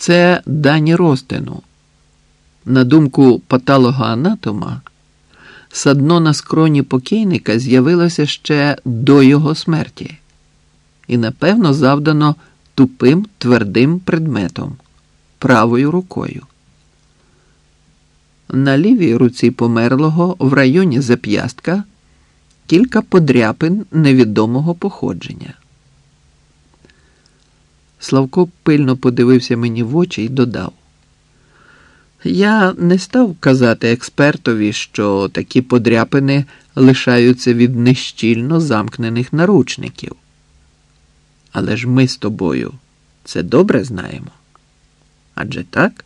Це дані розтину. На думку патологоанатома, садно на скроні покійника з'явилося ще до його смерті і, напевно, завдано тупим твердим предметом правою рукою. На лівій руці померлого в районі зап'ястка кілька подряпин невідомого походження. Славко пильно подивився мені в очі і додав. Я не став казати експертові, що такі подряпини лишаються від нещільно замкнених наручників. Але ж ми з тобою це добре знаємо. Адже так?